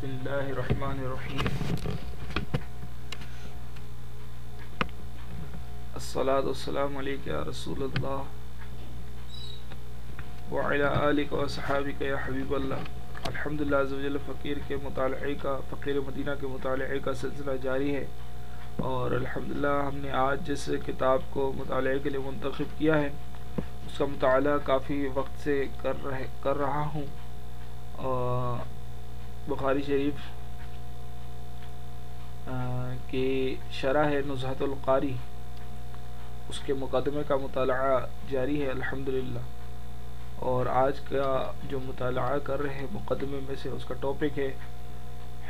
بسم الله الرحمن الرحيم. الصلاة والسلام عليك يا رسول الله. وعلى آلك وصحابك يا حبيب اللہ الحمدللہ عز و جل فقیر کے مطالعے کا، فقیر مدینہ کے مطالعے کا سلسلہ جاری ہے. اور الحمدللہ ہم نے آج جس کتاب کو مطالعے کے لیے منتخب کیا ہے، اس کا مطالعہ کافی وقت سے کر رہے، کر رہا ہوں. اور بخاری شریف کی شرح ہے نزہت القاری، اس کے مقدمے کا مطالعہ جاری ہے، الحمدللہ۔ اور آج کا جو مطالعہ کر رہے ہیں، مقدمے میں سے اس کا ٹاپک ہے،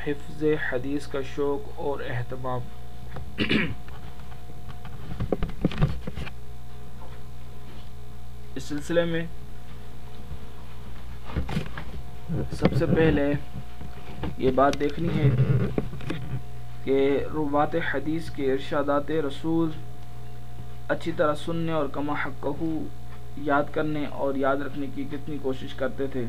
حفظ حدیث کا شوق اور اہتمام۔ اس سلسلے میں سب سے پہلے یہ بات دیکھنی ہے کہ روات حدیث کے ارشادات رسول اچھی طرح سننے اور کما حق یاد کرنے اور یاد رکھنے کی کتنی کوشش کرتے تھے۔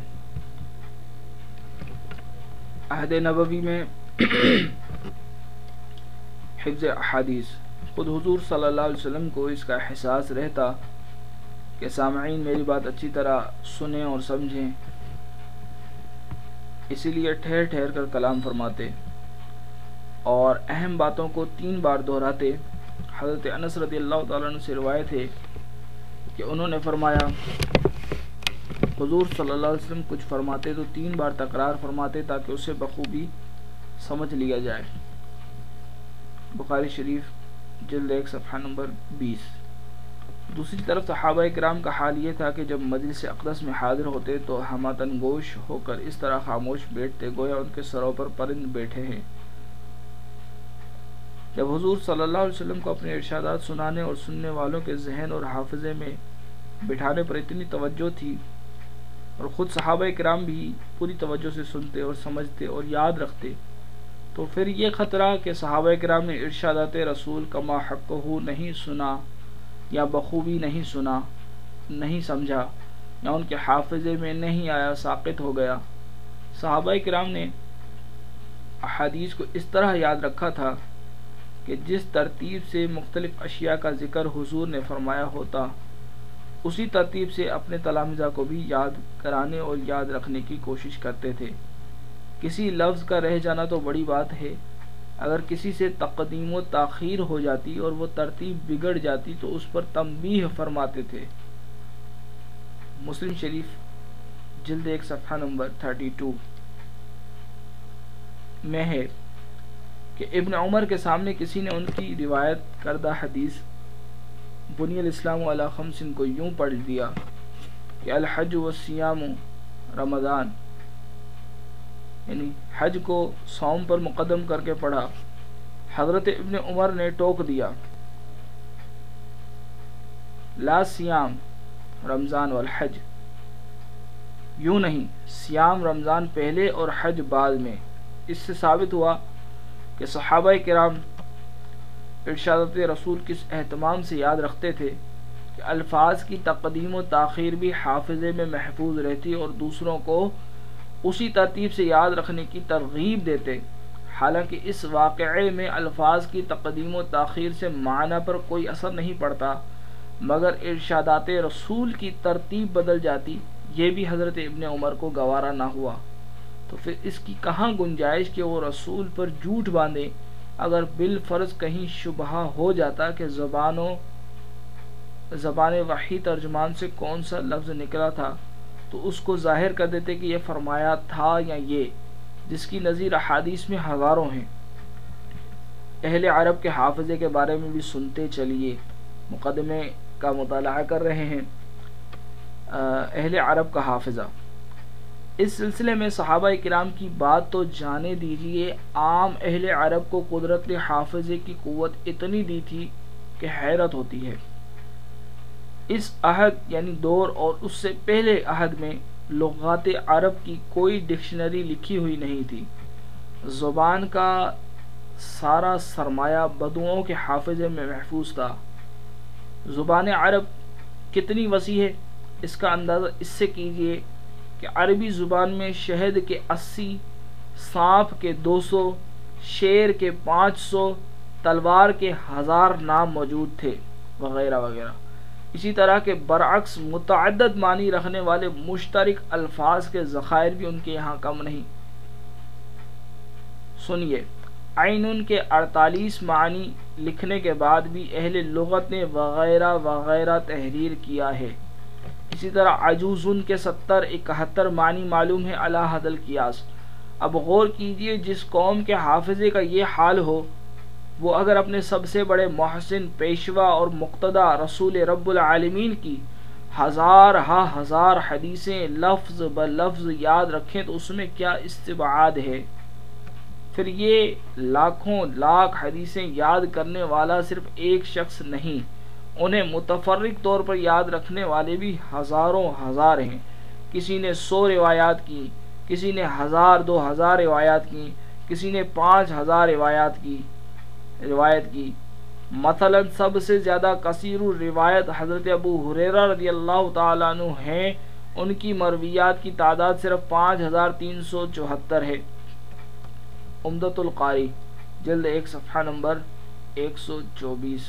عہد نبوی میں حفظ احادیث۔ خود حضور صلی اللہ علیہ وسلم کو اس کا احساس رہتا کہ سامعین میری بات اچھی طرح سنیں اور سمجھیں۔ اسی لیے ٹھہر ٹھہر کر کلام فرماتے اور اہم باتوں کو تین بار دہراتے۔ حضرت انس رضی اللہ تعالیٰ عنہ سے روایت ہے کہ انہوں نے فرمایا، حضور صلی اللہ علیہ وسلم کچھ فرماتے تو تین بار تکرار فرماتے تاکہ اسے بخوبی سمجھ لیا جائے۔ بخاری شریف، جلد ایک، صفحہ نمبر بیس۔ دوسری طرف صحابہ کرام کا حال یہ تھا کہ جب مجلس اقدس میں حاضر ہوتے تو ہماتن گوش ہو کر اس طرح خاموش بیٹھتے گویا ان کے سروں پر پرند بیٹھے ہیں۔ جب حضور صلی اللہ علیہ وسلم کو اپنے ارشادات سنانے اور سننے والوں کے ذہن اور حافظے میں بٹھانے پر اتنی توجہ تھی اور خود صحابہ کرام بھی پوری توجہ سے سنتے اور سمجھتے اور یاد رکھتے تو پھر یہ خطرہ کہ صحابہ کرام نے ارشادات رسول کما حق نہیں سنا۔ یا بخوبی نہیں سنا، نہیں سمجھا یا ان کے حافظے میں نہیں آیا، ساقط ہو گیا۔ صحابہ کرام نے احادیث کو اس طرح یاد رکھا تھا کہ جس ترتیب سے مختلف اشیاء کا ذکر حضور نے فرمایا ہوتا، اسی ترتیب سے اپنے تلامزہ کو بھی یاد کرانے اور یاد رکھنے کی کوشش کرتے تھے۔ کسی لفظ کا رہ جانا تو بڑی بات ہے اگر کسی سے تقدیم و تاخیر ہو جاتی اور وہ ترتیب بگڑ جاتی تو اس پر تنبیہ فرماتے تھے۔ مسلم شریف، جلد ایک، صفحہ نمبر 32 میں ہے کہ ابن عمر کے سامنے کسی نے ان کی روایت کردہ حدیث بنی الاسلام علی خمسن کو یوں پڑھ دیا کہ الحج و سیام رمضان۔ یعنی حج کو سوم پر مقدم کر کے پڑھا، حضرت ابن عمر نے ٹوک دیا۔ لا سیام رمضان والحج۔ یوں نہیں، سیام رمضان پہلے اور حج بعد میں۔ اس سے ثابت ہوا کہ صحابہ کرام ارشادت رسول کس اہتمام سے یاد رکھتے تھے کہ الفاظ کی تقدیم و تاخیر بھی حافظے میں محفوظ رہتی اور دوسروں کو اسی ترتیب سے یاد رکھنے کی ترغیب دیتے حالانکہ اس واقعے میں الفاظ کی تقدیم و تاخیر سے معنی پر کوئی اثر نہیں پڑتا، مگر ارشادات رسول کی ترتیب بدل جاتی۔ یہ بھی حضرت ابن عمر کو گوارا نہ ہوا۔ تو پھر اس کی کہاں گنجائش کہ وہ رسول پر جھوٹ باندھے؟ اگر بالفرض کہیں شبہ ہو جاتا کہ زبانوں، زبان وحی ترجمان سے کون سا لفظ نکلا تھا؟ تو اس کو ظاہر کر دیتے کہ یہ فرمایا تھا یا یہ، جس کی نظیر احادیث میں ہزاروں ہیں۔ اہل عرب کے حافظے کے بارے میں بھی سنتے چلیے، مقدمے کا مطالعہ کر رہے ہیں اہل عرب کا حافظہ۔ اس سلسلے میں صحابہ کرام کی بات تو جانے دیجیے، عام اہل عرب کو قدرت حافظے کی قوت اتنی دی تھی کہ حیرت ہوتی ہے۔ اس عہد یعنی دور اور اس سے پہلے عہد میں لغات عرب کی کوئی ڈکشنری لکھی ہوئی نہیں تھی۔ زبان کا سارا سرمایہ بدوؤں کے حافظے میں محفوظ تھا۔ زبان عرب کتنی وسیع ہے؟ اس کا اندازہ اس سے کیجیے کہ عربی زبان میں شہد کے اسی، سانپ کے دو سو، شیر کے پانچ سو، تلوار کے ہزار نام موجود تھے، وغیرہ وغیرہ۔ اسی طرح کے برعکس متعدد معنی رکھنے والے مشترک الفاظ کے ذخائر بھی ان کے یہاں کم نہیں۔ سنیے عین کے اڑتالیس معنی لکھنے کے بعد بھی اہل لغت نے وغیرہ وغیرہ تحریر کیا ہے۔ اسی طرح عجوزن کے ستر اکہتر معنی معلوم ہے اللہ حد القیاس اب غور کیجیے، جس قوم کے حافظے کا یہ حال ہو وہ اگر اپنے سب سے بڑے محسن، پیشوا اور مقتدہ رسول رب العالمین کی ہزار ہا ہزار حدیثیں لفظ ب لفظ یاد رکھیں تو اس میں کیا استبعاد ہے؟ پھر یہ لاکھوں لاکھ حدیثیں یاد کرنے والا صرف ایک شخص نہیں، انہیں متفرق طور پر یاد رکھنے والے بھی ہزاروں ہزار ہیں۔ کسی نے سو روایات کی، کسی نے ہزار، دو ہزار روایات کی، کسی نے پانچ ہزار روایات کی۔ روایت کی۔ مثلا سب سے زیادہ کثیر روایت حضرت ابو حریرہ رضی اللہ تعالیٰ عنہ ہیں۔ ان کی مرویات کی تعداد صرف پانچ ہزار تین سو چوہتر ہے۔ امدت القاری، جلد ایک، صفحہ نمبر ایک سو چوبیس۔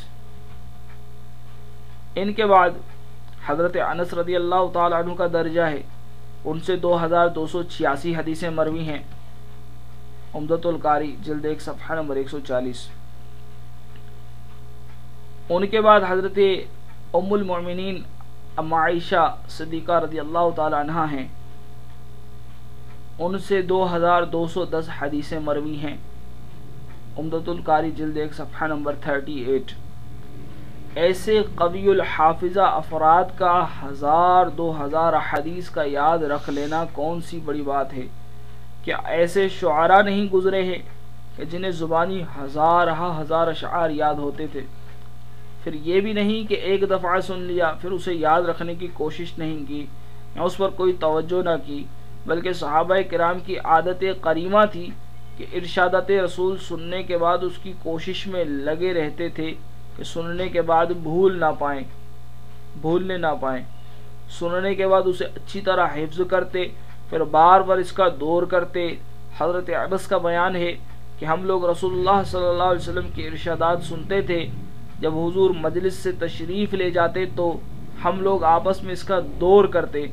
ان کے بعد حضرت انس رضی اللہ تعالیٰ عنہ کا درجہ ہے۔ ان سے دو ہزار دو سو چھیاسی حدیثیں مروی ہیں۔ امدت القاری، جلد ایک، صفحہ نمبر ایک سو چالیس۔ ان کے بعد حضرت ام المؤمنین ام عائشہ صدیقہ رضی اللہ تعالی عنہ ہیں۔ ان سے دو ہزار دو سو دس حدیثیں مروی ہیں۔ امدت القاری جلد ایک، صفحہ نمبر تھرٹی ایٹ۔ ایسے قوی الحافظہ افراد کا ہزار دو ہزار حدیث کا یاد رکھ لینا کون سی بڑی بات ہے؟ کیا ایسے شعراء نہیں گزرے ہیں کہ جنہیں زبانی ہزار ہزار اشعار یاد ہوتے تھے؟ پھر یہ بھی نہیں کہ ایک دفعہ سن لیا، پھر اسے یاد رکھنے کی کوشش نہیں کی یا اس پر کوئی توجہ نہ کی، بلکہ صحابہ کرام کی عادت قریمہ تھی کہ ارشادت رسول سننے کے بعد اس کی کوشش میں لگے رہتے تھے کہ سننے کے بعد بھول نہ پائیں، بھولنے نہ پائیں۔ سننے کے بعد اسے اچھی طرح حفظ کرتے، پھر بار بار اس کا دور کرتے۔ حضرت عبس کا بیان ہے کہ ہم لوگ رسول اللہ صلی اللہ علیہ وسلم کی ارشادات سنتے تھے جب حضور مجلس سے تشریف لے جاتے تو ہم لوگ آپس میں اس کا دور کرتے،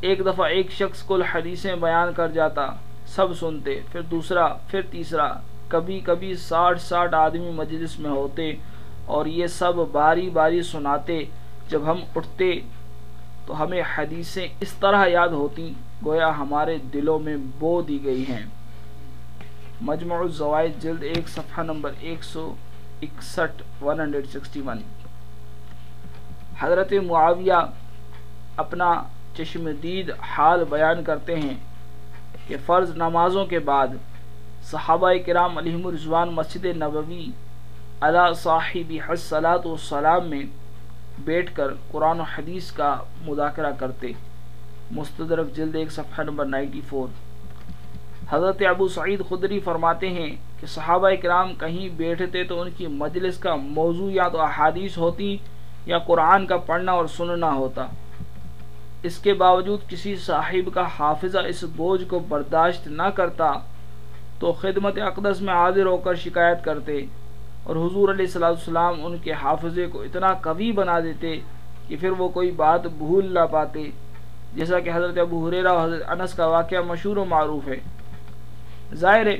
ایک دفعہ ایک شخص کو حدیثیں بیان کر جاتا، سب سنتے، پھر دوسرا، پھر تیسرا، کبھی کبھی ساٹھ ساٹھ آدمی مجلس میں ہوتے اور یہ سب باری باری سناتے۔ جب ہم اٹھتے تو ہمیں حدیثیں اس طرح یاد ہوتی، گویا ہمارے دلوں میں بو دی گئی ہیں۔ مجموع الزوائد، جلد ایک، صفحہ نمبر ایک سو اکسٹھ، ون ہنڈریڈ سکسٹی ون۔ حضرت معاویہ اپنا چشم دید حال بیان کرتے ہیں کہ فرض نمازوں کے بعد صحابہ کرام علیہم الرضوان مسجد نبوی علا صاحب حسلات و سلام میں بیٹھ کر قرآن و حدیث کا مذاکرہ کرتے۔ مستدرک جلد ایک، صفحہ نمبر نائنٹی فور۔ حضرت ابو سعید خدری فرماتے ہیں کہ صحابہ کرام کہیں بیٹھتے تو ان کی مجلس کا موضوع یا تو احادیث ہوتی یا قرآن کا پڑھنا اور سننا ہوتا۔ اس کے باوجود کسی صاحب کا حافظہ اس بوجھ کو برداشت نہ کرتا تو خدمت اقدس میں حاضر ہو کر شکایت کرتے اور حضور علیہ السلام ان کے حافظے کو اتنا قوی بنا دیتے کہ پھر وہ کوئی بات بھول نہ پاتے۔ جیسا کہ حضرت ابو حریرہ و حضرت انس کا واقعہ مشہور و معروف ہے۔ ظاہر ہے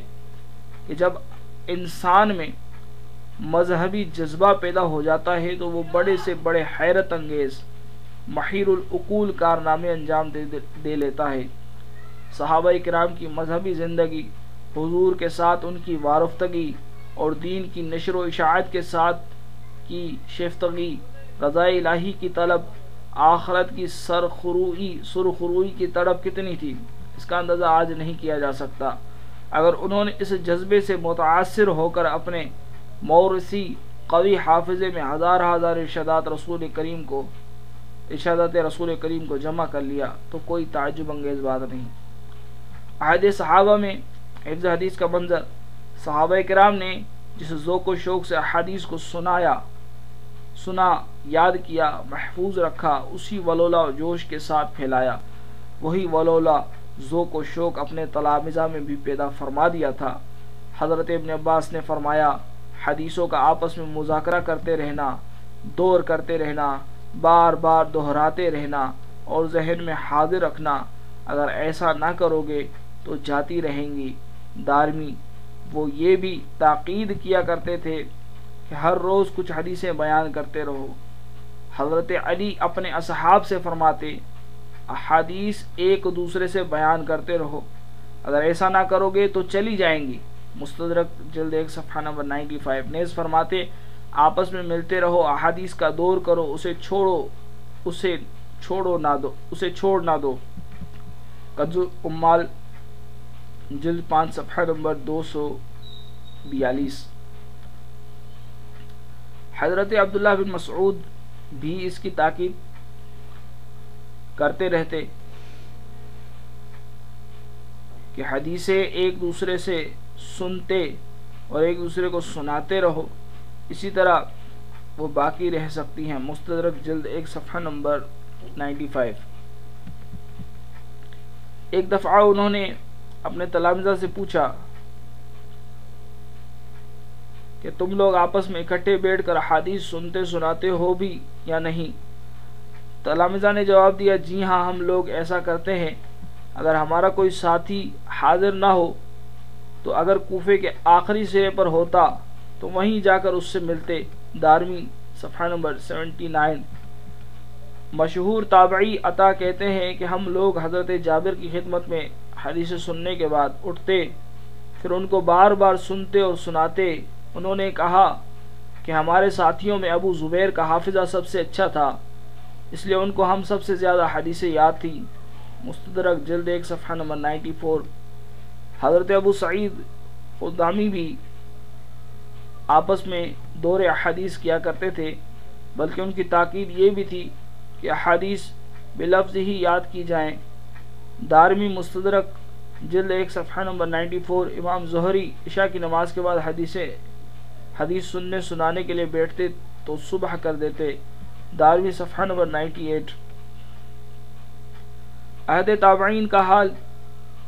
کہ جب انسان میں مذہبی جذبہ پیدا ہو جاتا ہے تو وہ بڑے سے بڑے حیرت انگیز محیر العقول کارنامے انجام دے, دے لیتا ہے۔ صحابہ کرام کی مذہبی زندگی حضور کے ساتھ ان کی وارفتگی اور دین کی نشر و اشاعت کے ساتھ کی شفتگی رضاء الہی کی طلب آخرت کی سرخروئی سرخروئی کی طلب کتنی تھی؟ اس کا اندازہ آج نہیں کیا جا سکتا۔ اگر انہوں نے اس جذبے سے متاثر ہو کر اپنے مورسی قوی حافظے میں ہزار ہزار ارشادات رسول کریم کو، ارشادات رسول کریم کو جمع کر لیا، تو کوئی تعجب انگیز بات نہیں۔ عہد صحابہ میں حفظ حدیث کا منظر، صحابہ کرام نے جس ذوق و شوق سے حدیث کو سنایا، سنا، یاد کیا، محفوظ رکھا، اسی ولولا و جوش کے ساتھ پھیلایا۔ وہی ولولا ذوق و شوق اپنے تلامزہ میں بھی پیدا فرما دیا تھا۔ حضرت ابن عباس نے فرمایا، حدیثوں کا آپس میں مذاکرہ کرتے رہنا، دور کرتے رہنا، بار بار دہراتے رہنا اور ذہن میں حاضر رکھنا، اگر ایسا نہ کرو گے تو جاتی رہیں گی۔ دارمی، وہ یہ بھی تاقید کیا کرتے تھے کہ ہر روز کچھ حدیثیں بیان کرتے رہو۔ حضرت علی اپنے اصحاب سے فرماتے احادیث ایک دوسرے سے بیان کرتے رہو۔ اگر ایسا نہ کرو گے تو چلی جائیں گی۔ مستدرک جلد ایک صفحہ نمبر نائنٹی فائیو نیز فرماتے، آپس میں ملتے رہو، احادیث کا دور کرو، اسے چھوڑو اسے چھوڑو نہ دو، اسے چھوڑ نہ دو۔ قدر امال جلد پانچ صفحہ نمبر دو سو بیالیس۔ حضرت عبداللہ بن مسعود بھی اس کی تاکید کرتے رہتے کہ حدیثیں ایک دوسرے سے سنتے اور ایک دوسرے کو سناتے رہو، اسی طرح وہ باقی رہ سکتی ہیں۔ مستدرک جلد ایک صفحہ نمبر نائنٹی فائیو۔ ایک دفعہ انہوں نے اپنے تلامزہ سے پوچھا کہ تم لوگ آپس میں اکٹھے بیٹھ کر حادیث سنتے سناتے ہو بھی یا نہیں؟ تلامزہ نے جواب دیا جی ہاں ہم لوگ ایسا کرتے ہیں۔ اگر ہمارا کوئی ساتھی حاضر نہ ہو، تو اگر کوفے کے آخری سرے پر ہوتا، تو وہیں جا کر اس سے ملتے۔ دارمی، صفحہ نمبر سیونٹی نائن۔ مشہور تابعی عطا کہتے ہیں کہ ہم لوگ حضرت جابر کی خدمت میں حدیث سننے کے بعد اٹھتے، پھر ان کو بار بار سنتے اور سناتے۔ انہوں نے کہا کہ ہمارے ساتھیوں میں ابو زبیر کا حافظہ سب سے اچھا تھا۔ اس لیے ان کو ہم سب سے زیادہ حدیثیں یاد تھی۔ مستدرک جلد ایک صفحہ نمبر نائنٹی فور۔ حضرت ابو سعید خدامی بھی آپس میں دور احادیث کیا کرتے تھے، بلکہ ان کی تاکید یہ بھی تھی کہ احادیث بلفظ ہی یاد کی جائیں۔ دارمی مستدرک جلد ایک صفحہ نمبر نائنٹی فور۔ امام ظہری عشاء کی نماز کے بعد حدیثیں حدیث سننے سنانے کے لیے بیٹھتے تو صبح کر دیتے۔ دارویں صفحہ نمبر نائنٹی ایٹ عہد تابعین کا حال،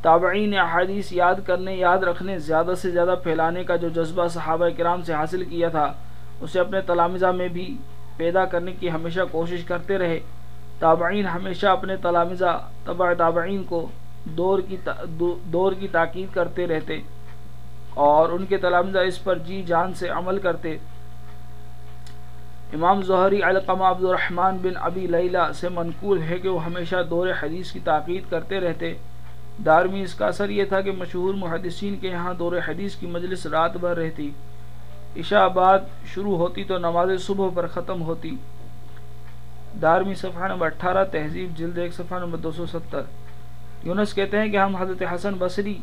تابعین احادیث یاد کرنے، یاد رکھنے، زیادہ سے زیادہ پھیلانے کا جو جذبہ صحابہ کرام سے حاصل کیا تھا، اسے اپنے تلامزہ میں بھی پیدا کرنے کی ہمیشہ کوشش کرتے رہے۔ تابعین ہمیشہ اپنے تلامزہ تبع تابعین کو دور کی دور کی تاکید کرتے رہتے اور ان کے تلامزہ اس پر جی جان سے عمل کرتے۔ امام ظہری علقمہ عبد الرحمن بن ابی لیلہ سے منقول ہے کہ وہ ہمیشہ دور حدیث کی تاقید کرتے رہتے۔ دارمی اس کا اثر یہ تھا کہ مشہور محدثین کے یہاں دور حدیث کی مجلس رات بھر رہتی۔ عشاء بعد شروع ہوتی تو نماز صبح پر ختم ہوتی۔ دارمی صفحہ نمبر اٹھارہ، تہذیب، جلد ایک صفحہ نمبر دو سو ستر۔ یونس کہتے ہیں کہ ہم حضرت حسن بصری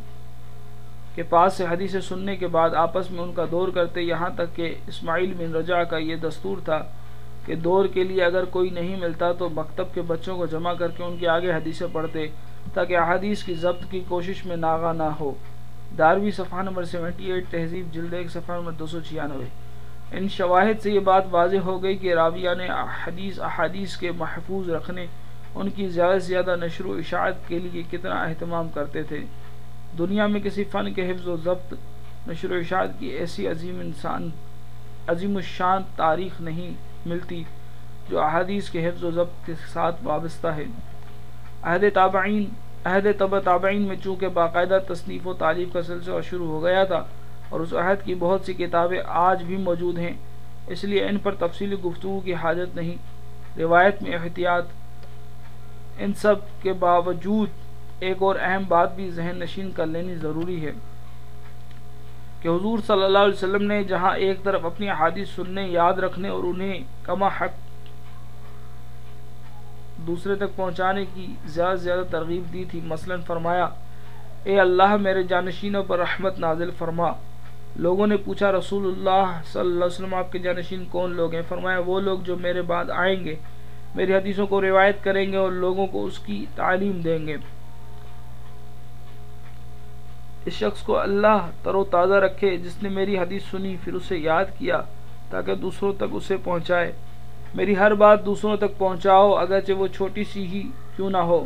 کے پاس سے حدیث سننے کے بعد آپس میں ان کا دور کرتے، یہاں تک کہ اسماعیل بن رجا کا یہ دستور تھا کہ دور کے لیے اگر کوئی نہیں ملتا تو مکتب کے بچوں کو جمع کر کے ان کے آگے حدیثیں پڑھتے تاکہ احادیث کی ضبط کی کوشش میں ناغا نہ ہو۔ داروی صفحہ نمبر سیونٹی ایٹ، تہذیب، جلد ایک، صفحہ نمبر دو سو چھیانوے۔ ان شواہد سے یہ بات واضح ہو گئی کہ راویہ نے حدیث، احادیث کے محفوظ رکھنے، ان کی زیادہ سے زیادہ نشر و اشاعت کے لیے کتنا اہتمام کرتے تھے۔ دنیا میں کسی فن کے حفظ و ضبط، نشر و اشاعت کی ایسی عظیم انسان، عظیم الشان تاریخ نہیں ملتی جو احادیث کے حفظ و ضبط کے ساتھ وابستہ ہے۔ عہد تابعین، عہد طب تابعین میں چونکہ باقاعدہ تصنیف و تعریف کا سلسلہ شروع ہو گیا تھا اور اس عہد کی بہت سی کتابیں آج بھی موجود ہیں، اس لیے ان پر تفصیلی گفتگو کی حاجت نہیں۔ روایت میں احتیاط، ان سب کے باوجود ایک اور اہم بات بھی ذہن نشین کر لینی ضروری ہے کہ حضور صلی اللہ علیہ وسلم نے جہاں ایک طرف اپنی حادث سننے، یاد رکھنے اور انہیں کما حق دوسرے تک پہنچانے کی زیادہ زیادہ ترغیب دی تھی۔ مثلا فرمایا، اے اللہ، میرے جانشینوں پر رحمت نازل فرما۔ لوگوں نے پوچھا، رسول اللہ صلی اللہ علیہ وسلم، آپ کے جانشین کون لوگ ہیں؟ فرمایا، وہ لوگ جو میرے بعد آئیں گے، میری حدیثوں کو روایت کریں گے اور لوگوں کو اس کی تعلیم دیں گے۔ اس شخص کو اللہ تر و تازہ رکھے جس نے میری حدیث سنی، پھر اسے یاد کیا تاکہ دوسروں تک اسے پہنچائے۔ میری ہر بات دوسروں تک پہنچاؤ، اگرچہ وہ چھوٹی سی ہی کیوں نہ ہو۔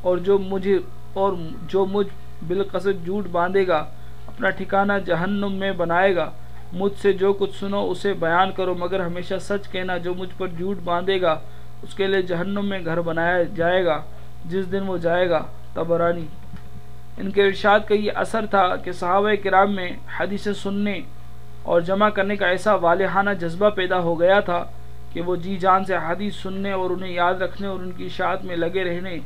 اور جو مجھے، اور جو مجھ بالقصد جھوٹ باندھے گا، اپنا ٹھکانہ جہنم میں بنائے گا۔ مجھ سے جو کچھ سنو، اسے بیان کرو، مگر ہمیشہ سچ کہنا جو مجھ پر جھوٹ باندھے گا، اس کے لیے جہنم میں گھر بنایا جائے گا۔ جس دن وہ جائے گا، تبرانی۔ ان کے ارشاد کا یہ اثر تھا کہ صحابہ کرام میں حدیث سننے اور جمع کرنے کا ایسا والہانہ جذبہ پیدا ہو گیا تھا کہ وہ جی جان سے حدیث سننے اور انہیں یاد رکھنے اور ان کی اشاعت میں لگے رہنے،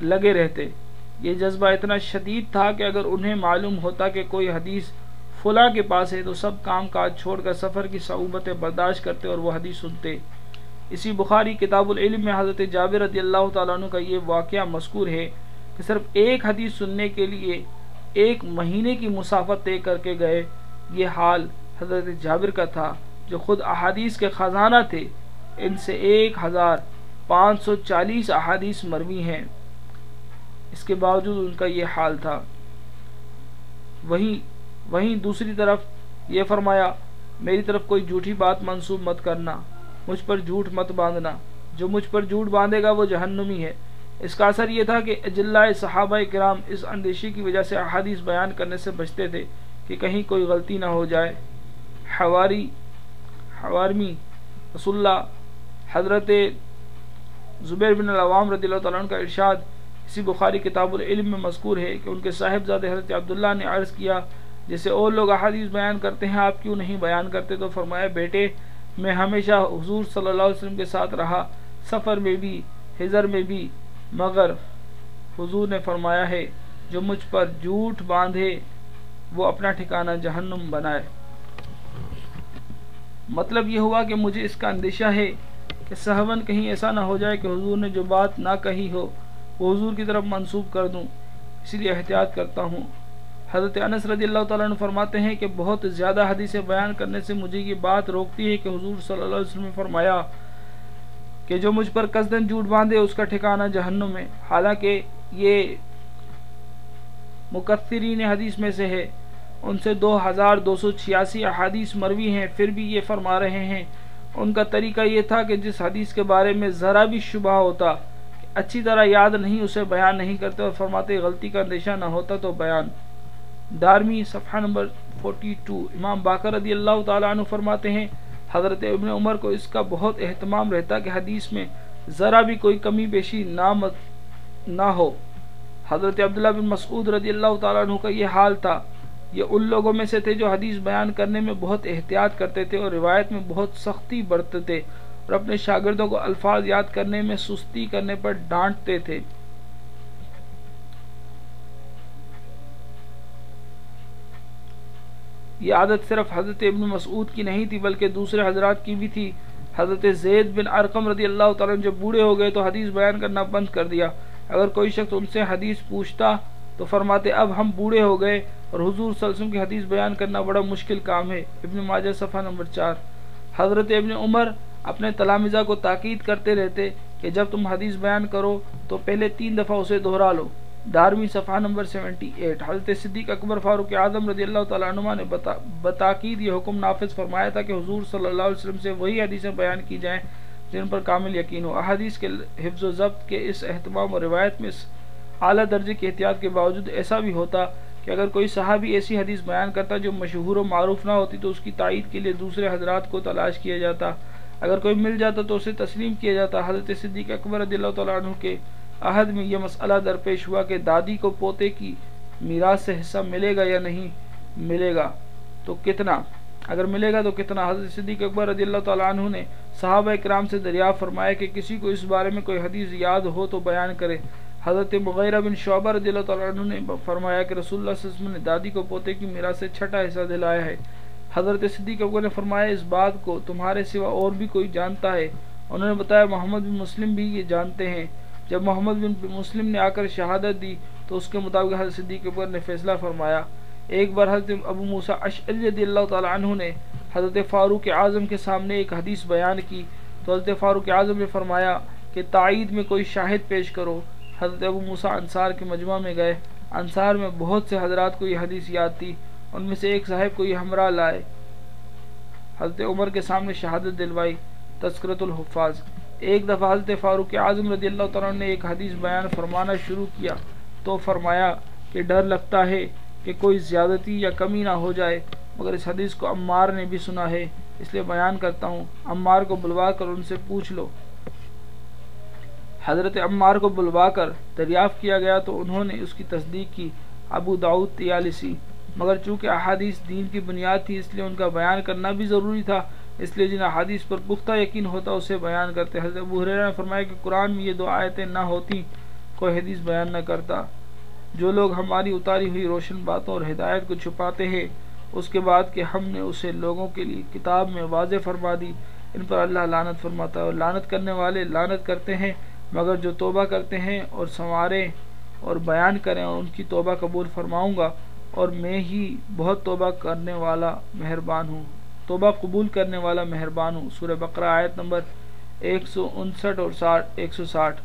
لگے رہتے۔ یہ جذبہ اتنا شدید تھا کہ اگر انہیں معلوم ہوتا کہ کوئی حدیث فلاں کے پاس ہے تو سب کام کاج چھوڑ کر سفر کی صعوبتیں برداشت کرتے اور وہ حدیث سنتے۔ اسی بخاری کتاب العلم میں حضرت جابر رضی اللہ تعالیٰ عنہ کا یہ واقعہ مذکور ہے کہ صرف ایک حدیث سننے کے لیے ایک مہینے کی مسافت طے کر کے گئے، یہ حال حضرت جابر کا تھا، جو خود احادیث کے خزانہ تھے۔ ان سے ایک ہزار پانچ سو چالیس احادیث مروی ہیں۔ اس کے باوجود ان کا یہ حال تھا۔ وہیں وہیں دوسری طرف یہ فرمایا، میری طرف کوئی جھوٹی بات منسوب مت کرنا۔ مجھ پر جھوٹ مت باندھنا۔ جو مجھ پر جھوٹ باندھے گا وہ جہنمی ہے۔ اس کا اثر یہ تھا کہ اجلاء صحابہ کرام اس اندیشی کی وجہ سے احادیث بیان کرنے سے بچتے تھے کہ کہیں کوئی غلطی نہ ہو جائے۔ حواری، حوارمی رسول اللہ حضرت زبیر بن العوام رضی اللہ تعالیٰ عنہ کا ارشاد اسی بخاری کتاب العلم میں مذکور ہے کہ ان کے صاحب زادہ حضرت عبداللہ نے عرض کیا، جیسے اور لوگ احادیث بیان کرتے ہیں، آپ کیوں نہیں بیان کرتے؟ تو فرمایا، بیٹے میں ہمیشہ حضور صلی اللہ علیہ وسلم کے ساتھ رہا، سفر میں بھی حضر میں بھی، مگر حضور نے فرمایا ہے، جو مجھ پر جھوٹ باندھے، وہ اپنا ٹھکانہ جہنم بنائے۔ مطلب یہ ہوا کہ مجھے اس کا اندیشہ ہے کہ صحبن کہیں ایسا نہ ہو جائے کہ حضور نے جو بات نہ کہی ہو، وہ حضور کی طرف منسوب کر دوں۔ اسی لیے احتیاط کرتا ہوں۔ حضرت انس رضی اللہ تعالیٰ عنہ فرماتے ہیں کہ بہت زیادہ حدیث بیان کرنے سے مجھے یہ بات روکتی ہے کہ حضور صلی اللہ علیہ وسلم نے فرمایا کہ جو مجھ پر قصدن جھوٹ باندھے اس کا ٹھکانہ جہنم میں حالانکہ یہ مکثرین حدیث میں سے ہے۔ ان سے دو ہزار دو سو چھیاسی احادیث مروی ہیں، پھر بھی یہ فرما رہے ہیں۔ ان کا طریقہ یہ تھا کہ جس حدیث کے بارے میں ذرا بھی شبہ ہوتا، اچھی طرح یاد نہیں، اسے بیان نہیں کرتے اور فرماتے غلطی کا اندیشہ نہ ہوتا تو بیان۔ دارمی صفحہ نمبر 42 امام باقر رضی اللہ تعالیٰ عنہ فرماتے ہیں، حضرت ابن عمر کو اس کا بہت اہتمام رہتا کہ حدیث میں ذرا بھی کوئی کمی بیشی نہ ہو۔ حضرت عبداللہ بن مسعود رضی اللہ تعالیٰ عنہ کا یہ حال تھا۔ یہ ان لوگوں میں سے تھے جو حدیث بیان کرنے میں بہت احتیاط کرتے تھے اور روایت میں بہت سختی برتتے تھے اور اپنے شاگردوں کو الفاظ یاد کرنے میں سستی کرنے پر ڈانٹتے تھے۔ یہ عادت صرف حضرت ابن مسعود کی نہیں تھی، بلکہ دوسرے حضرات کی بھی تھی۔ حضرت زید بن ارقم رضی اللہ تعالیٰ جب بوڑھے ہو گئے تو حدیث بیان کرنا بند کر دیا۔ اگر کوئی شخص ان سے حدیث پوچھتا تو فرماتے، اب ہم بوڑھے ہو گئے اور حضور صلی اللہ علیہ وسلم کی حدیث بیان کرنا بڑا مشکل کام ہے۔ ابن ماجہ صفحہ نمبر چار۔ حضرت ابن عمر اپنے تلامزہ کو تاکید کرتے رہتے کہ جب تم حدیث بیان کرو تو پہلے تین دفعہ اسے دہرا لو۔ دارویں صفحہ نمبر 78 حضرت صدیق اکبر فاروق اعظم رضی اللہ تعالیٰ عنہ نے بتاکید یہ حکم نافذ فرمایا تھا کہ حضور صلی اللہ علیہ وسلم سے وہی حدیثیں بیان کی جائیں جن پر کامل یقین ہو۔ احادیث کے حفظ و ضبط کے اس اہتمام اور روایت میں اس اعلیٰ درجے کے احتیاط کے باوجود ایسا بھی ہوتا کہ اگر کوئی صحابی ایسی حدیث بیان کرتا جو مشہور و معروف نہ ہوتی تو اس کی تائید کے لیے دوسرے حضرات کو تلاش کیا جاتا۔ اگر کوئی مل جاتا تو اسے تسلیم کیا جاتا۔ حضرت صدیق اکبر رضی اللہ تعالیٰ عنہ کے عہد میں یہ مسئلہ درپیش ہوا کہ دادی کو پوتے کی میراث سے حصہ ملے گا یا نہیں ملے گا، تو کتنا؟ اگر ملے گا تو کتنا؟ حضرت صدیق اکبر رضی اللہ تعالیٰ عنہ نے صحابہ اکرام سے دریافت فرمایا کہ کسی کو اس بارے میں کوئی حدیث یاد ہو تو بیان کرے۔ حضرت مغیرہ بن شعبہ رضی اللہ تعالیٰ عنہ نے فرمایا کہ رسول اللہ صلی اللہ علیہ وسلم نے دادی کو پوتے کی میراث سے چھٹا حصہ دلایا ہے۔ حضرت صدیق اکبر نے فرمایا، اس بات کو تمہارے سوا اور بھی کوئی جانتا ہے؟ انہوں نے بتایا، محمد بن مسلم بھی یہ جانتے ہیں۔ جب محمد بن مسلم نے آ کر شہادت دی تو اس کے مطابق حضرت صدیق اکبر نے فیصلہ فرمایا۔ ایک بار حضرت ابو موسیٰ اشعری رضی اللہ تعالیٰ عنہ نے حضرت فاروق اعظم کے سامنے ایک حدیث بیان کی۔ تو حضرت فاروق اعظم نے فرمایا کہ تائید میں کوئی شاہد پیش کرو۔ حضرت ابو موسیٰ انصار کے مجمع میں گئے۔ انصار میں بہت سے حضرات کو یہ حدیث یاد تھی۔ ان میں سے ایک صاحب کو یہ ہمراہ لائے۔ حضرت عمر کے سامنے شہادت دلوائی۔ تذکرت الحفاظ۔ ایک دفعہ حضرت فاروق اعظم رضی اللہ تعالیٰ نے ایک حدیث بیان فرمانا شروع کیا تو فرمایا کہ ڈر لگتا ہے کہ کوئی زیادتی یا کمی نہ ہو جائے، مگر اس حدیث کو عمار نے بھی سنا ہے۔ اس لیے بیان کرتا ہوں۔ عمار کو بلوا کر ان سے پوچھ لو۔ حضرت عمار کو بلوا کر دریافت کیا گیا تو انہوں نے اس کی تصدیق کی۔ ابو داود تیالیسی۔ مگر چونکہ احادیث دین کی بنیاد تھی، اس لیے ان کا بیان کرنا بھی ضروری تھا۔ اس لیے جن احادیث پر پختہ یقین ہوتا اسے بیان کرتے حضرت ابو حریرہ نے فرمایا کہ قرآن میں یہ دو آیتیں نہ ہوتی کوئی حدیث بیان نہ کرتا۔ جو لوگ ہماری اتاری ہوئی روشن باتوں اور ہدایت کو چھپاتے ہیں، اس کے بعد کہ ہم نے اسے لوگوں کے لیے کتاب میں واضح فرما دی، ان پر اللہ لانت فرماتا ہے۔ اور لانت کرنے والے لانت کرتے ہیں، مگر جو توبہ کرتے ہیں اور سنواریں اور بیان کریں، اور ان کی توبہ قبول فرماؤں گا۔ اور میں ہی بہت توبہ کرنے والا مہربان ہوں۔ توبہ قبول کرنے والا مہربان ہوں۔ سورہ بقرہ آیت نمبر ایک سو انسٹھ اور ساٹھ ایک سو ساٹھ۔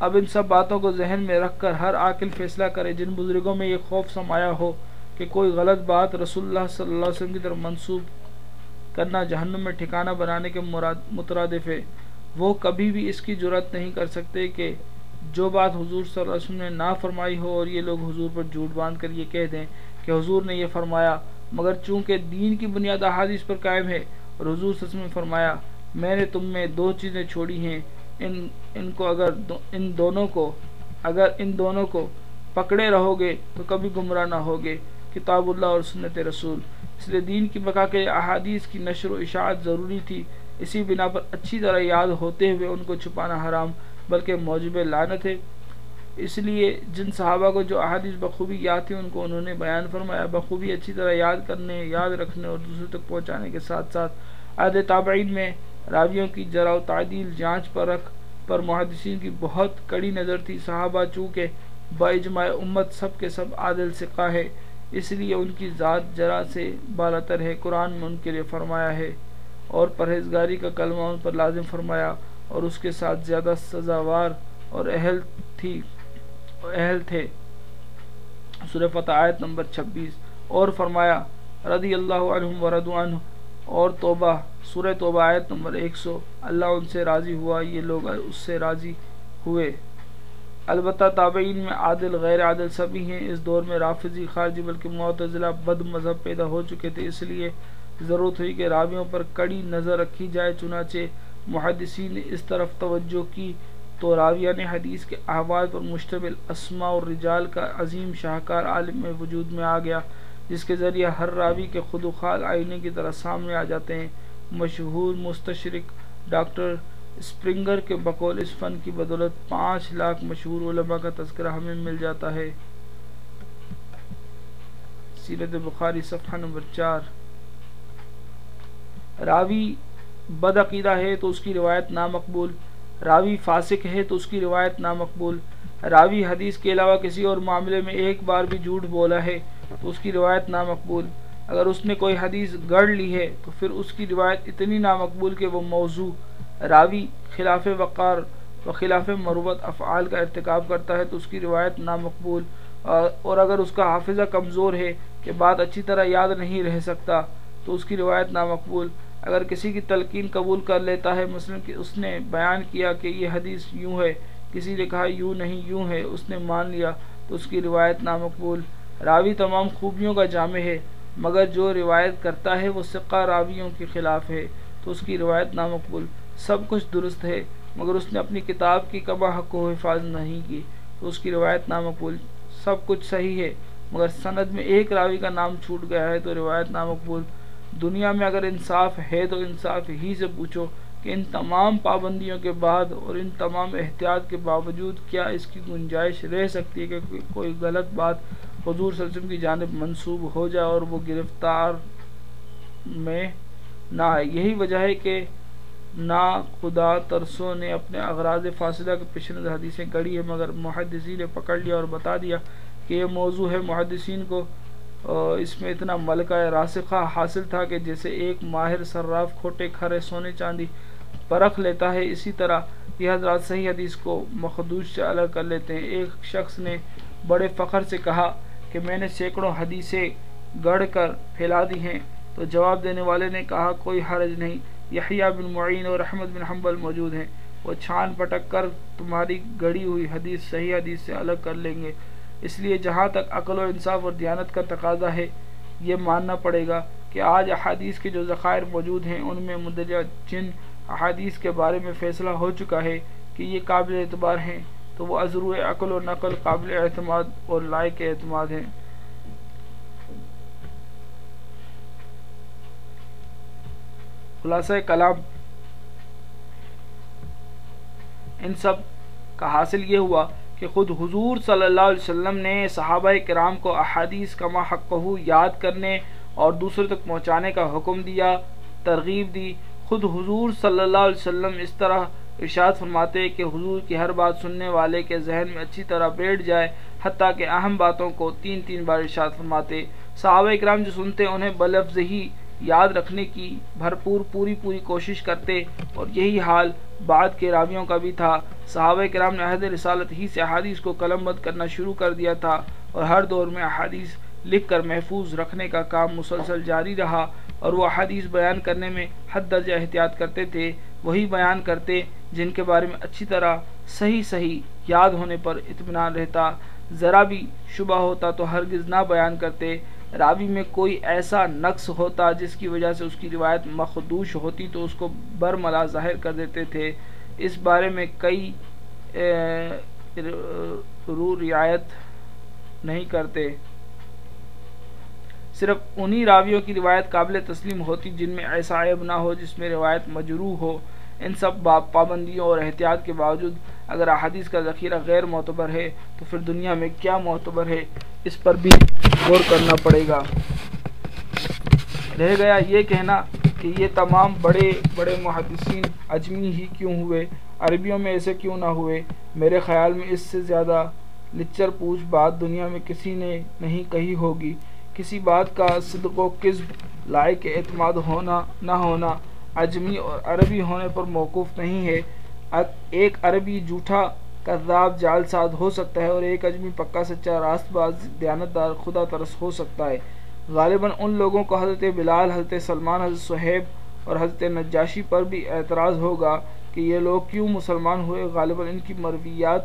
اب ان سب باتوں کو ذہن میں رکھ کر ہر عاقل فیصلہ کرے، جن بزرگوں میں یہ خوف سمایا ہو کہ کوئی غلط بات رسول اللہ صلی اللہ علیہ وسلم کی طرف منسوب کرنا جہنم میں ٹھکانہ بنانے کے مترادف ہے۔ وہ کبھی بھی اس کی جرت نہیں کر سکتے کہ جو بات حضور صلی اللہ علیہ وسلم نے نہ فرمائی ہو اور یہ لوگ حضور پر جھوٹ باندھ کر یہ کہہ دیں کہ حضور نے یہ فرمایا مگر چونکہ دین کی بنیاد احادیث پر قائم ہے، اور حضور صلی اللہ علیہ وسلم نے فرمایا، میں نے تم میں دو چیزیں چھوڑی ہیں، ان ان کو اگر دو، ان دونوں کو، اگر ان دونوں کو پکڑے رہو گے تو کبھی گمراہ نہ ہوگے، کتاب اللہ اور سنت رسول۔ اس لیے دین کی بقا کے احادیث کی نشر و اشاعت ضروری تھی۔ اسی بنا پر اچھی طرح یاد ہوتے ہوئے ان کو چھپانا حرام، بلکہ موجب لعنت ہے۔ اس لیے جن صحابہ کو جو احادیث بخوبی یاد تھی، ان کو انہوں نے بیان فرمایا، بخوبی اچھی طرح یاد کرنے، یاد رکھنے اور دوسرے تک پہنچانے کے ساتھ ساتھ عہد تابعین میں راویوں کی جرا و تعدیل جانچ پرکھ پر محدثین کی بہت کڑی نظر تھی۔ صحابہ چونکہ با اجماع امت سب کے سب عادل سقہ ہے، اس لیے ان کی ذات جرا سے بالاتر ہے۔ قرآن میں ان کے لیے فرمایا ہے اور پرہیزگاری کا کلمہ ان پر لازم فرمایا اور اس کے ساتھ زیادہ سزاوار اور اہل تھی۔ اہل تھے۔ سورہ فتح آیت نمبر چھبیس۔ اور فرمایا، رضی اللہ عنہم ورد عنہ، اور توبہ، سورہ توبہ آیت نمبر ایک سو۔ اللہ ان سے راضی ہوا، یہ لوگ اس سے راضی ہوئے۔ البتہ تابعین میں عادل، غیر عادل سبھی ہیں۔ اس دور میں رافضی، خارجی، بلکہ معتزلہ بد مذہب پیدا ہو چکے تھے۔ اس لیے ضرورت ہوئی کہ راویوں پر کڑی نظر رکھی جائے۔ چنانچہ محدثین نے اس طرف توجہ کی۔ تو راویہ نے حدیث کے احوال پر مشتمل اسماء اور رجال کا عظیم شاہکار عالم میں وجود میں آ گیا، جس کے ذریعہ ہر راوی کے خود و خال آئینے کی طرح سامنے آ جاتے ہیں۔ مشہور مستشرق ڈاکٹر اسپرنگر کے بقول اس فن کی بدولت پانچ لاکھ مشہور علماء کا تذکرہ ہمیں مل جاتا ہے۔ سیرت بخاری صفحہ نمبر چار۔ راوی بدعقیدہ ہے تو اس کی روایت نامقبول راوی فاسق ہے تو اس کی روایت نامقبول راوی حدیث کے علاوہ کسی اور معاملے میں ایک بار بھی جھوٹ بولا ہے تو اس کی روایت نامقبول۔ اگر اس نے کوئی حدیث گڑھ لی ہے تو پھر اس کی روایت اتنی نامقبول کہ وہ موضوع راوی خلاف وقار و خلاف مروت افعال کا ارتکاب کرتا ہے تو اس کی روایت نامقبول۔ اور اگر اس کا حافظہ کمزور ہے کہ بات اچھی طرح یاد نہیں رہ سکتا تو اس کی روایت نامقبول۔ اگر کسی کی تلقین قبول کر لیتا ہے مثلا کہ اس نے بیان کیا کہ یہ حدیث یوں ہے، کسی نے کہا یوں نہیں، یوں ہے، اس نے مان لیا تو اس کی روایت نامقبول۔ راوی تمام خوبیوں کا جامع ہے، مگر جو روایت کرتا ہے وہ سقہ راویوں کے خلاف ہے، تو اس کی روایت نامقبول۔ سب کچھ درست ہے، مگر اس نے اپنی کتاب کی کبا حق و حفاظ نہیں کی، تو اس کی روایت نامقبول۔ سب کچھ صحیح ہے، مگر سند میں ایک راوی کا نام چھوٹ گیا ہے تو روایت نامقبول۔ دنیا میں اگر انصاف ہے تو انصاف ہی سے پوچھو کہ ان تمام پابندیوں کے بعد اور ان تمام احتیاط کے باوجود کیا اس کی گنجائش رہ سکتی ہے کہ کوئی غلط بات حضور صلی اللہ علیہ وسلم کی جانب منسوب ہو جائے اور وہ گرفتار میں نہ آئے؟ یہی وجہ ہے کہ نہ خدا ترسوں نے اپنے اغراض فاصلہ کے پیش نظر حدیثیں گڑی ہے مگر محدثین نے پکڑ لیا اور بتا دیا کہ یہ موضوع ہے، محدثین کو اس میں اتنا ملکہ راسخہ حاصل تھا کہ جیسے ایک ماہر صراف کھوٹے کھرے سونے چاندی پرکھ لیتا ہے، اسی طرح یہ حضرات صحیح حدیث کو مخدوش سے الگ کر لیتے ہیں۔ ایک شخص نے بڑے فخر سے کہا کہ میں نے سینکڑوں حدیثیں گڑھ کر پھیلا دی ہیں۔ تو جواب دینے والے نے کہا، کوئی حرج نہیں، یحییٰ بن معین اور احمد بن حنبل موجود ہیں۔ وہ چھان پٹک کر تمہاری گڑی ہوئی حدیث، صحیح حدیث سے الگ کر لیں گے۔ اس لیے جہاں تک عقل و انصاف اور دیانت کا تقاضا ہے، یہ ماننا پڑے گا کہ آج احادیث کے جو ذخائر موجود ہیں، ان میں مدرجہ جن احادیث کے بارے میں فیصلہ ہو چکا ہے کہ یہ قابل اعتبار ہیں، تو وہ عزرو عقل و نقل، قابل اعتماد اور لائق اعتماد ہیں۔ خلاصہ کلام۔ ان سب کا حاصل یہ ہوا کہ خود حضور صلی اللہ علیہ وسلم نے صحابہ کرام کو احادیث کا حق یاد کرنے اور دوسرے تک پہنچانے کا حکم دیا، ترغیب دی۔ خود حضور صلی اللہ علیہ وسلم اس طرح ارشاد فرماتے کہ حضور کی ہر بات سننے والے کے ذہن میں اچھی طرح بیٹھ جائے، حتیٰ کہ اہم باتوں کو تین تین بار ارشاد فرماتے۔ صحابہ اکرام جو سنتے، انہیں بلفظ ہی یاد رکھنے کی بھرپور پوری پوری کوشش کرتے اور یہی حال بعد کے راویوں کا بھی تھا۔ صحابہ کرام نے عہد رسالت ہی سے احادیث کو قلم بند کرنا شروع کر دیا تھا اور ہر دور میں احادیث لکھ کر محفوظ رکھنے کا کام مسلسل جاری رہا اور وہ احادیث بیان کرنے میں حد درجہ احتیاط کرتے تھے۔ وہی بیان کرتے جن کے بارے میں اچھی طرح صحیح صحیح یاد ہونے پر اطمینان رہتا۔ ذرا بھی شبہ ہوتا تو ہرگز نہ بیان کرتے۔ راوی میں کوئی ایسا نقص ہوتا جس کی وجہ سے اس کی روایت مخدوش ہوتی تو اس کو برملا ظاہر کر دیتے تھے۔ اس بارے میں کئی رو رعایت نہیں کرتے۔ صرف انہی راویوں کی روایت قابل تسلیم ہوتی جن میں ایسا عیب نہ ہو جس میں روایت مجروح ہو۔ ان سب پابندیوں اور احتیاط کے باوجود اگر احادیث کا ذخیرہ غیر معتبر ہے تو پھر دنیا میں کیا معتبر ہے؟ اس پر بھی غور کرنا پڑے گا۔ رہ گیا یہ کہنا کہ یہ تمام بڑے بڑے محدثین اجمی ہی کیوں ہوئے؟ عربیوں میں ایسے کیوں نہ ہوئے؟ میرے خیال میں اس سے زیادہ لچر پوچھ بات دنیا میں کسی نے نہیں کہی ہوگی۔ کسی بات کا صدق و قزب لائق اعتماد ہونا نہ ہونا، اجمی اور عربی ہونے پر موقف نہیں ہے۔ ایک عربی جھوٹا کذاب جال ساد ہو سکتا ہے اور ایک اجمی پکا سچا راست باز دیانتدار خدا ترس ہو سکتا ہے۔ غالباً ان لوگوں کو حضرت بلال، حضرت سلمان، حضرت صہیب اور حضرت نجاشی پر بھی اعتراض ہوگا کہ یہ لوگ کیوں مسلمان ہوئے؟ غالباً ان کی مرویات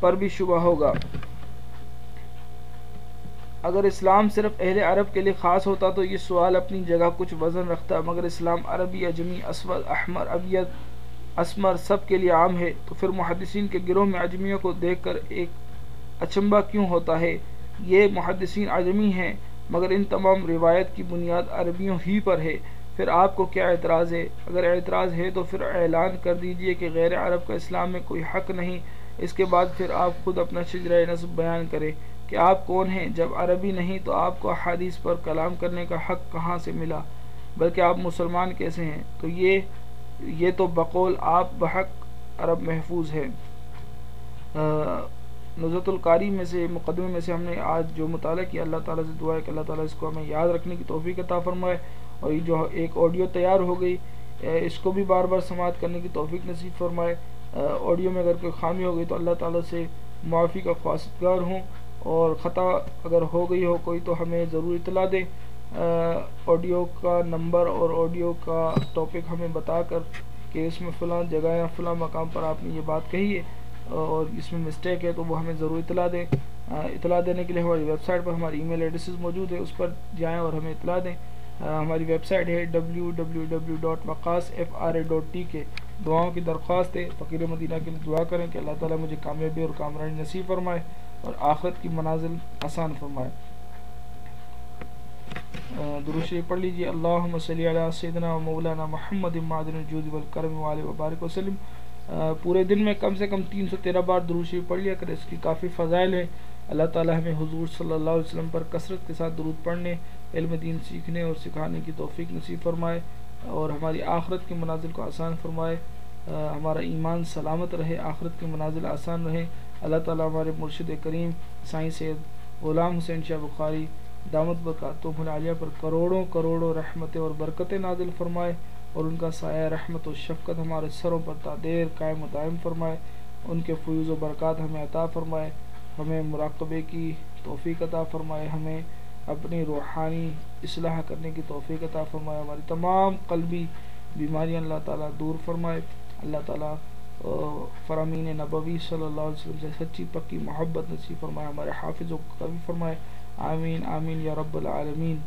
پر بھی شبہ ہوگا۔ اگر اسلام صرف اہل عرب کے لیے خاص ہوتا تو یہ سوال اپنی جگہ کچھ وزن رکھتا، مگر اسلام عربی اجمی اسود، احمر ابیت اسمر سب کے لیے عام ہے، تو پھر محدثین کے گروہ میں اجمیوں کو دیکھ کر ایک اچمبا کیوں ہوتا ہے؟ یہ محدثین اجمی ہیں، مگر ان تمام روایت کی بنیاد عربیوں ہی پر ہے۔ پھر آپ کو کیا اعتراض ہے؟ اگر اعتراض ہے تو پھر اعلان کر دیجیے کہ غیر عرب کا اسلام میں کوئی حق نہیں۔ اس کے بعد پھر آپ خود اپنا شجرہ نصب بیان کریں کہ آپ کون ہیں؟ جب عربی نہیں تو آپ کو حدیث پر کلام کرنے کا حق کہاں سے ملا؟ بلکہ آپ مسلمان کیسے ہیں؟ تو یہ یہ تو بقول آپ بحق عرب محفوظ ہے نظرت القاری میں سے، مقدمے میں سے ہم نے آج جو مطالعہ کیا، اللہ تعالیٰ سے دعا ہے کہ اللہ تعالیٰ اس کو ہمیں یاد رکھنے کی توفیق عطا فرمائے اور یہ جو ایک آڈیو تیار ہو گئی اس کو بھی بار بار سماعت کرنے کی توفیق نصیب فرمائے۔ آڈیو میں اگر کوئی خامی ہو گئی تو اللہ تعالیٰ سے معافی کا خواستگار ہوں اور خطا اگر ہو گئی ہو کوئی تو ہمیں ضرور اطلاع دیں آڈیو کا نمبر اور آڈیو کا ٹاپک ہمیں بتا کر کہ اس میں فلاں جگہ یا فلاں مقام پر آپ نے یہ بات کہی ہے، اور اس میں مسٹیک ہے تو وہ ہمیں ضرور اطلاع دیں۔ اطلاع دینے کے لیے ہماری ویب سائٹ پر ہماری ای میل ایڈریسز موجود ہے اس پر جائیں اور ہمیں اطلاع دیں۔ ہماری ویب سائٹ ہے W W W dot Waqas F R A dot T K دعاؤں کی درخواست ہے، فقیر مدینہ کے لیے دعا کریں کہ اللہ تعالیٰ مجھے کامیابی اور کامرانی نصیب فرمائے اور آخرت کی منازل آسان فرمائے۔ دروشی پڑھ لیجیے اللہ صلی علیہ سیدنا و مولانا محمد معدن الجود والکرم والے وبارک وسلم۔ پورے دن میں کم سے کم تین سو تیرہ بار دروشی پڑھ لیا کر اس کی کافی فضائل ہے اللہ تعالی ہمیں حضور صلی اللہ علیہ وسلم پر کثرت کے ساتھ درود پڑھنے، علم دین سیکھنے اور سکھانے کی توفیق نصیب فرمائے اور ہماری آخرت کے منازل کو آسان فرمائے۔ ہمارا ایمان سلامت رہے، آخرت کے منازل آسان رہے اللہ تعالیٰ ہمارے مرشد کریم سائیں سید، غلام حسین شاہ بخاری دامت برکاتم العالیہ پر کروڑوں کروڑوں رحمتیں اور برکتیں نازل فرمائے اور ان کا سایہ، رحمت و شفقت ہمارے سروں پر تعدیر قائم و دائم فرمائے، ان کے فیوز و برکات ہمیں عطا فرمائے، ہمیں مراقبے کی توفیق عطا فرمائے، ہمیں اپنی روحانی اصلاح کرنے کی توفیق عطا فرمائے، ہماری تمام قلبی بیماریاں اللہ تعالیٰ دور فرمائے، اللہ تعالیٰ فرامین نبوی صلی اللہ علیہ وسلم سے سچی پکی محبت نصیب فرمائے، ہمارے حافظوں کو کبھی فرمائے آمین آمین یا رب العالمین۔